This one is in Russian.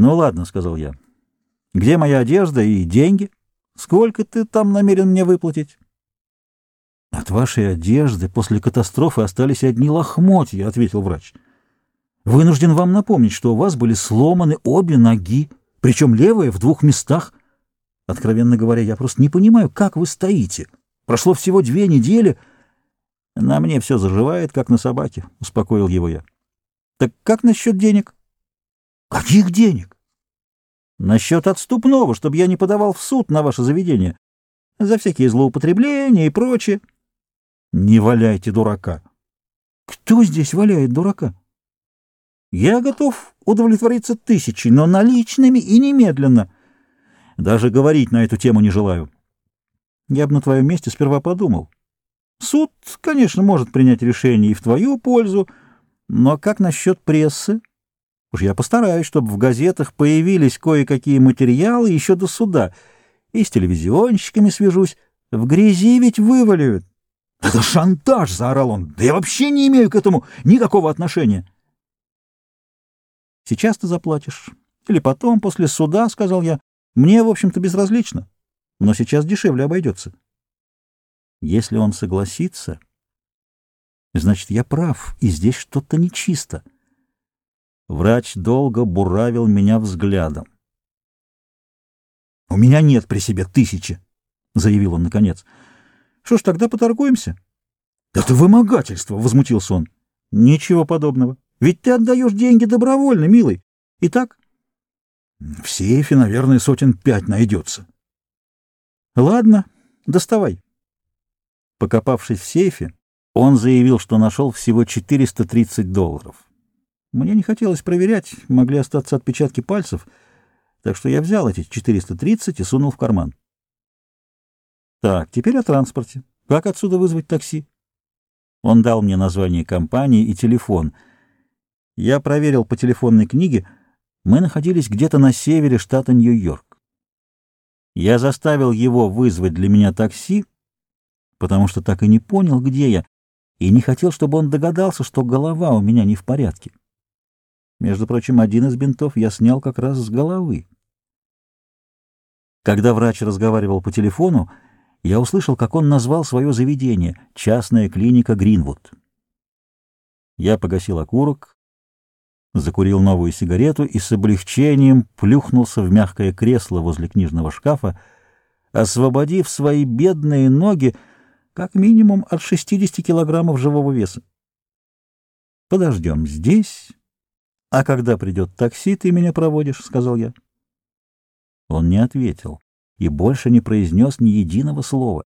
«Ну ладно», — сказал я. «Где моя одежда и деньги? Сколько ты там намерен мне выплатить?» «От вашей одежды после катастрофы остались одни лохмотья», — ответил врач. «Вынужден вам напомнить, что у вас были сломаны обе ноги, причем левая в двух местах. Откровенно говоря, я просто не понимаю, как вы стоите. Прошло всего две недели. На мне все заживает, как на собаке», — успокоил его я. «Так как насчет денег?» «Каких денег?» «Насчет отступного, чтобы я не подавал в суд на ваше заведение. За всякие злоупотребления и прочее». Не валяйте дурака. Кто здесь валяет дурака? Я готов удовлетвориться тысячей, но наличными и немедленно. Даже говорить на эту тему не желаю. Я бы на твоем месте сперва подумал. Суд, конечно, может принять решение и в твою пользу, но как насчет прессы? Уж я постараюсь, чтобы в газетах появились кое-какие материалы еще до суда, и с телевизионщиками свяжусь. В грязи ведь вываливают. «Это шантаж!» — заорал он. «Да я вообще не имею к этому никакого отношения!» «Сейчас ты заплатишь. Или потом, после суда», — сказал я. «Мне, в общем-то, безразлично. Но сейчас дешевле обойдется». Если он согласится, значит, я прав, и здесь что-то нечисто. Врач долго буравил меня взглядом. «У меня нет при себе тысячи», — заявил он наконец. Что ж, тогда поторгуемся? — Это вымогательство, — возмутился он. — Ничего подобного. Ведь ты отдаешь деньги добровольно, милый. Итак? — В сейфе, наверное, сотен пять найдется. — Ладно, доставай. Покопавшись в сейфе, он заявил, что нашел всего 430 долларов. Мне не хотелось проверять, могли остаться отпечатки пальцев, так что я взял эти 430 и сунул в карман. Так, теперь о транспорте. Как отсюда вызвать такси? Он дал мне название компании и телефон. Я проверил по телефонной книге. Мы находились где-то на севере штата Нью-Йорк. Я заставил его вызвать для меня такси, потому что так и не понял, где я, и не хотел, чтобы он догадался, что голова у меня не в порядке. Между прочим, один из бинтов я снял как раз с головы. Когда врач разговаривал по телефону, я услышал, как он назвал свое заведение — частная клиника Гринвуд. Я погасил окурок, закурил новую сигарету и с облегчением плюхнулся в мягкое кресло возле книжного шкафа, освободив свои бедные ноги как минимум от 60 килограммов живого веса. «Подождем здесь, а когда придет такси, ты меня проводишь», — сказал я. Он не ответил и больше не произнес ни единого слова.